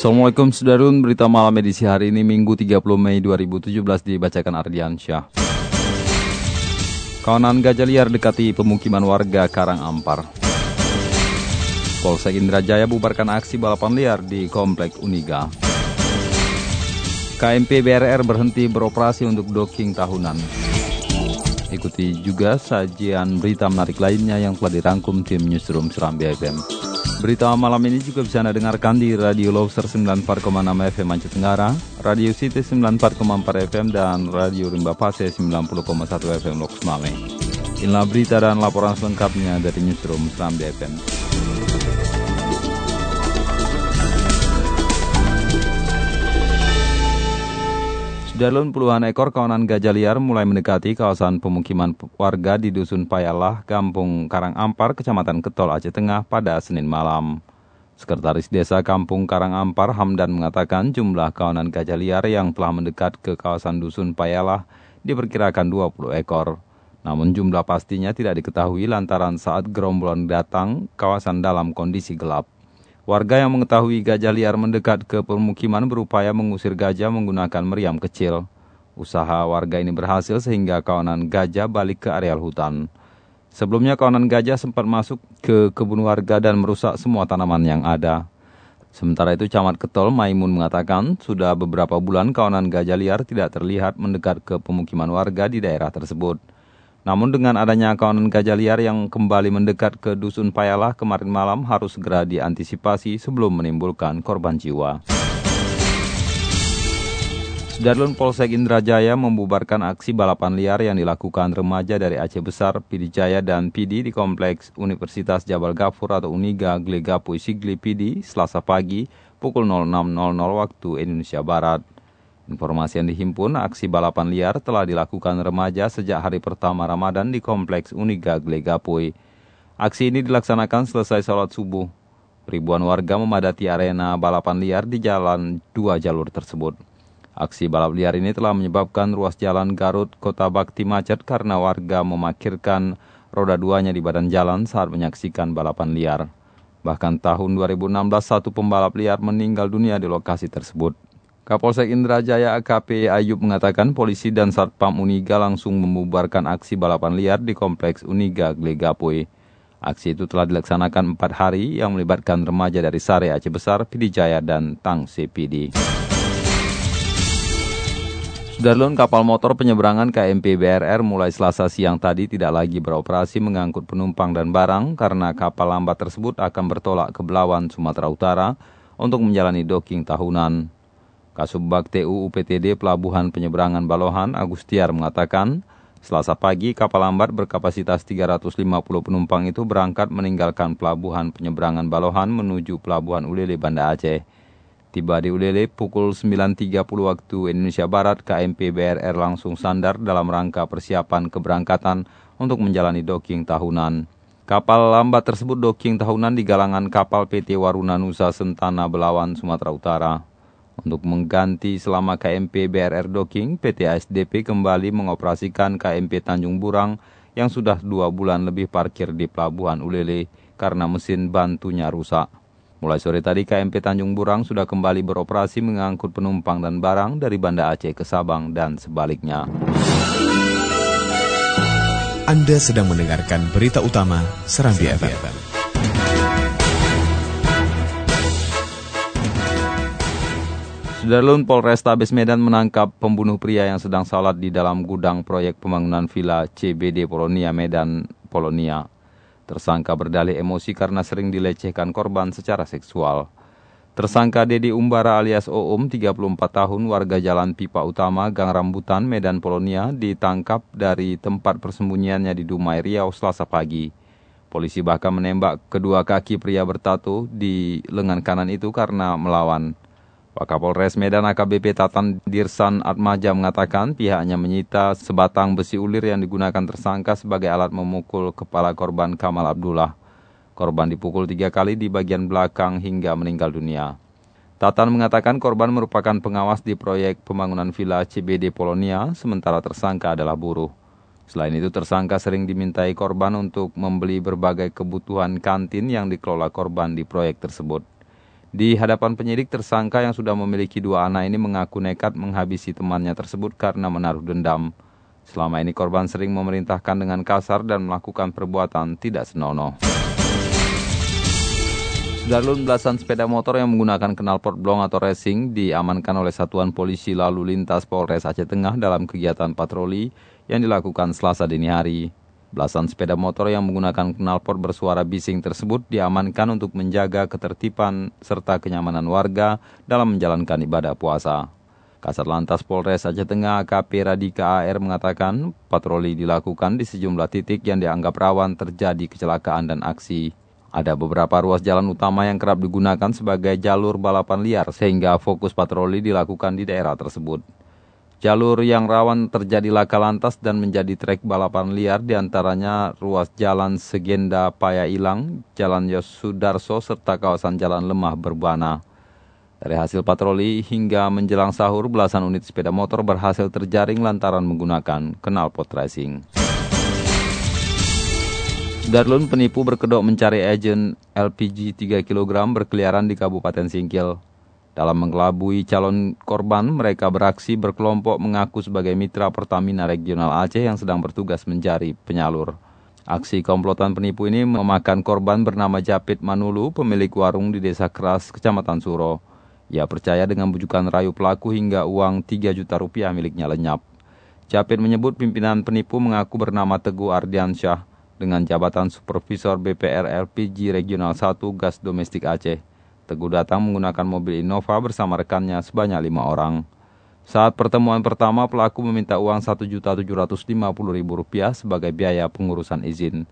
Assalamualaikum Sudarun, berita malam edisi hari ini Minggu 30 Mei 2017 dibacakan Ardian Syah. Kawanan gajah liar dekati pemukiman warga Karang Ampar. Polsek Indrajaya bubarkan aksi balapan liar di Komplek Uniga. KMP BRR berhenti beroperasi untuk docking tahunan. Ikuti juga sajian berita menarik lainnya yang telah dirangkum tim Newsroom Serambi FM. Berita malam ini juga bisa Anda dengarkan di Radio Loser 94,6 FM Aceh Tenggara, Radio City 94,4 FM, dan Radio Rimba Pase 90,1 FM Lokus Mame. Inilah berita dan laporan selengkapnya dari Newsroom Serambi FM. Sudarlun puluhan ekor kawanan gajah liar mulai mendekati kawasan pemukiman warga di Dusun Payalah, Kampung Karang Ampar, Kecamatan Ketol, Aceh Tengah pada Senin malam. Sekretaris Desa Kampung Karang Ampar Hamdan mengatakan jumlah kawanan gajah liar yang telah mendekat ke kawasan Dusun Payalah diperkirakan 20 ekor. Namun jumlah pastinya tidak diketahui lantaran saat gerombolan datang kawasan dalam kondisi gelap. Warga yang mengetahui gajah liar mendekat ke permukiman berupaya mengusir gajah menggunakan meriam kecil. Usaha warga ini berhasil sehingga kawanan gajah balik ke areal hutan. Sebelumnya kawanan gajah sempat masuk ke kebun warga dan merusak semua tanaman yang ada. Sementara itu Camat Ketol Maimun mengatakan sudah beberapa bulan kawanan gajah liar tidak terlihat mendekat ke pemukiman warga di daerah tersebut. Namun dengan adanya kawanan gajah liar yang kembali mendekat ke Dusun Payalah kemarin malam harus segera diantisipasi sebelum menimbulkan korban jiwa. Darlun Polsek Indrajaya membubarkan aksi balapan liar yang dilakukan remaja dari Aceh Besar, Pidijaya, dan Pidi di Kompleks Universitas Jabal Gafur atau Uniga Glegapu Sigli Pidi selasa pagi pukul 06.00 waktu Indonesia Barat. Informasi yang dihimpun, aksi balapan liar telah dilakukan remaja sejak hari pertama Ramadan di Kompleks Uniga Glegapui. Aksi ini dilaksanakan selesai sholat subuh. Ribuan warga memadati arena balapan liar di jalan dua jalur tersebut. Aksi balap liar ini telah menyebabkan ruas jalan Garut, Kota Bakti macet karena warga memakirkan roda duanya di badan jalan saat menyaksikan balapan liar. Bahkan tahun 2016 satu pembalap liar meninggal dunia di lokasi tersebut. Kapolsek Indrajaya AKP Ayub mengatakan polisi dan Satpam Uniga langsung membubarkan aksi balapan liar di Kompleks Uniga Glegapoe. Aksi itu telah dilaksanakan empat hari yang melibatkan remaja dari Sare Aceh Besar, Pidijaya, dan Tang CPD. Sudarlun kapal motor penyeberangan KMP BRR mulai selasa siang tadi tidak lagi beroperasi mengangkut penumpang dan barang karena kapal lambat tersebut akan bertolak ke Belawan, Sumatera Utara untuk menjalani docking tahunan. Kasubag TU UPTD Pelabuhan Penyeberangan Balohan Agustiar mengatakan, Selasa pagi kapal lambat berkapasitas 350 penumpang itu berangkat meninggalkan Pelabuhan Penyeberangan Balohan menuju Pelabuhan Ulele Banda Aceh. Tiba di Ulele pukul 9.30 waktu Indonesia Barat, KMP BRR langsung sandar dalam rangka persiapan keberangkatan untuk menjalani docking tahunan. Kapal lambat tersebut docking tahunan di galangan kapal PT Waruna Nusa Sentana Belawan, Sumatera Utara. Untuk mengganti selama KMP BRR Docking, PT ASDP kembali mengoperasikan KMP Tanjung Burang yang sudah dua bulan lebih parkir di Pelabuhan Ulele karena mesin bantunya rusak. Mulai sore tadi KMP Tanjung Burang sudah kembali beroperasi mengangkut penumpang dan barang dari Banda Aceh ke Sabang dan sebaliknya. Anda sedang mendengarkan berita utama Serambi FM. Sudarlun Polrestabes Medan menangkap pembunuh pria yang sedang salat di dalam gudang proyek pembangunan villa CBD Polonia Medan, Polonia. Tersangka berdalih emosi karena sering dilecehkan korban secara seksual. Tersangka Dedi Umbara alias Oom, 34 tahun, warga Jalan Pipa Utama, Gang Rambutan, Medan, Polonia, ditangkap dari tempat persembunyiannya di Dumai Riau selasa pagi. Polisi bahkan menembak kedua kaki pria bertato di lengan kanan itu karena melawan. Wakapolres Medan AKBP Tatan Dirsan Atmaja mengatakan pihaknya menyita sebatang besi ulir yang digunakan tersangka sebagai alat memukul kepala korban Kamal Abdullah. Korban dipukul tiga kali di bagian belakang hingga meninggal dunia. Tatan mengatakan korban merupakan pengawas di proyek pembangunan villa CBD Polonia, sementara tersangka adalah buruh. Selain itu, tersangka sering dimintai korban untuk membeli berbagai kebutuhan kantin yang dikelola korban di proyek tersebut. Di hadapan penyidik, tersangka yang sudah memiliki dua anak ini mengaku nekat menghabisi temannya tersebut karena menaruh dendam. Selama ini korban sering memerintahkan dengan kasar dan melakukan perbuatan tidak senonoh. Darlun belasan sepeda motor yang menggunakan knalpot blong atau racing diamankan oleh Satuan Polisi Lalu Lintas Polres Aceh Tengah dalam kegiatan patroli yang dilakukan selasa dini hari. Belasan sepeda motor yang menggunakan knalpot bersuara bising tersebut diamankan untuk menjaga ketertiban serta kenyamanan warga dalam menjalankan ibadah puasa. Kasat Lantas Polres Aceh Tengah AKP Radika AR mengatakan patroli dilakukan di sejumlah titik yang dianggap rawan terjadi kecelakaan dan aksi. Ada beberapa ruas jalan utama yang kerap digunakan sebagai jalur balapan liar sehingga fokus patroli dilakukan di daerah tersebut. Jalur yang rawan terjadi laka lantas dan menjadi trek balapan liar di antaranya ruas jalan Segenda Paya Ilang, Jalan Yosudarso, serta kawasan Jalan Lemah Berbana. Dari hasil patroli hingga menjelang sahur, belasan unit sepeda motor berhasil terjaring lantaran menggunakan knalpot racing. Darlun penipu berkedok mencari agen LPG 3 kg berkeliaran di Kabupaten Singkil. Dalam mengelabui calon korban, mereka beraksi berkelompok mengaku sebagai mitra Pertamina Regional Aceh yang sedang bertugas mencari penyalur. Aksi komplotan penipu ini memakan korban bernama Japit Manulu, pemilik warung di Desa Keras, Kecamatan Suro. Ia percaya dengan bujukan rayu pelaku hingga uang 3 juta rupiah miliknya lenyap. Japit menyebut pimpinan penipu mengaku bernama Teguh Ardiansyah dengan jabatan Supervisor BPR LPG Regional 1 Gas Domestik Aceh. Teguh datang menggunakan mobil Innova bersama rekannya sebanyak lima orang. Saat pertemuan pertama, pelaku meminta uang Rp1.750.000 sebagai biaya pengurusan izin.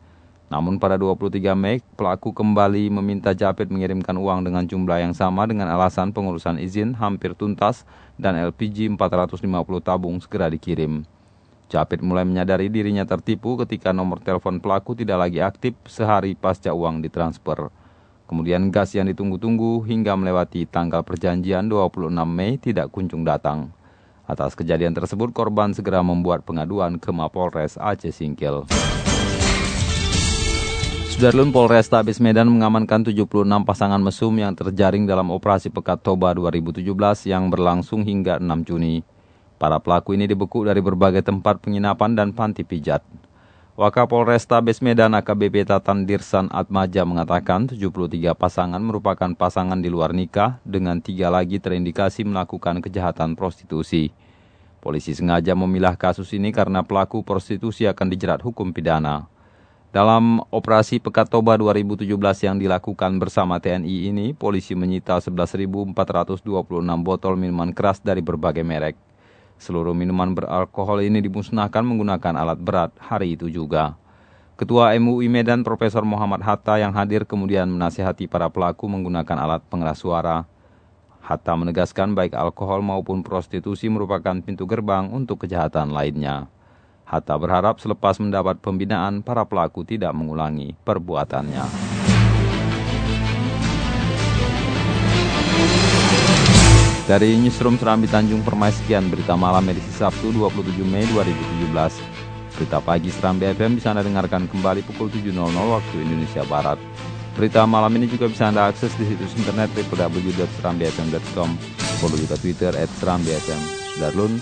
Namun pada 23 Mei, pelaku kembali meminta Japit mengirimkan uang dengan jumlah yang sama dengan alasan pengurusan izin hampir tuntas dan LPG 450 tabung segera dikirim. Japit mulai menyadari dirinya tertipu ketika nomor telepon pelaku tidak lagi aktif sehari pasca uang ditransfer. Kemudian gas yang ditunggu-tunggu hingga melewati tanggal perjanjian 26 Mei tidak kunjung datang. Atas kejadian tersebut, korban segera membuat pengaduan ke Mapolres Aceh Singkil. Sudarlun Polres Tabis Medan mengamankan 76 pasangan mesum yang terjaring dalam operasi Pekat Toba 2017 yang berlangsung hingga 6 Juni. Para pelaku ini dibekuk dari berbagai tempat penginapan dan panti pijat. Wakapolresta Medan AKBP Tatan Dirsan Atmaja mengatakan 73 pasangan merupakan pasangan di luar nikah dengan tiga lagi terindikasi melakukan kejahatan prostitusi. Polisi sengaja memilah kasus ini karena pelaku prostitusi akan dijerat hukum pidana. Dalam operasi Pekat Toba 2017 yang dilakukan bersama TNI ini, polisi menyita 11.426 botol minuman keras dari berbagai merek. Seluruh minuman beralkohol ini dimusnahkan menggunakan alat berat hari itu juga. Ketua MUI Medan Profesor Muhammad Hatta yang hadir kemudian menasihati para pelaku menggunakan alat pengeras suara. Hatta menegaskan baik alkohol maupun prostitusi merupakan pintu gerbang untuk kejahatan lainnya. Hatta berharap selepas mendapat pembinaan, para pelaku tidak mengulangi perbuatannya. Dari Newsroom Serambi Tanjung Permai sekian berita malam edisi Sabtu 27 Mei 2017. Berita pagi Serambi FM bisa Anda dengarkan kembali pukul 7.00 waktu Indonesia Barat. Berita malam ini juga bisa Anda akses di situs internet www.serambifm.com. Follow juga Twitter at Serambi Sudarlun,